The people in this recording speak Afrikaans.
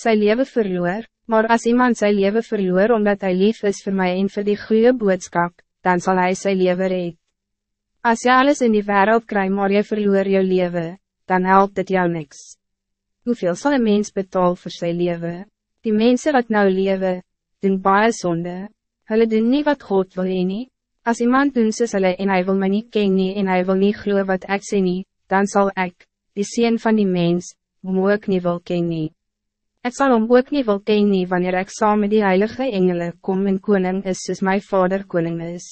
sy leven verloor, maar als iemand zijn leven verloor omdat hij lief is voor mij en voor die goede boodschap, dan zal hij zijn leven red. Als je alles in die wereld krijgt maar je verloor je leven, dan helpt het jou niks. Hoeveel zal een mens betalen voor zijn leven? Die mensen wat nou leven, doen baie zonde. Hulle doen niet wat God wil heen nie. As iemand doen soos hulle en hy wil my nie ken nie en hy wil nie glo wat ek sê nie, dan zal ik, die sien van die mens, hom ook nie wil ken nie. Ek sal hom ook nie wil ken nie wanneer ek saam met die heilige engelen kom en koning is soos my vader koning is.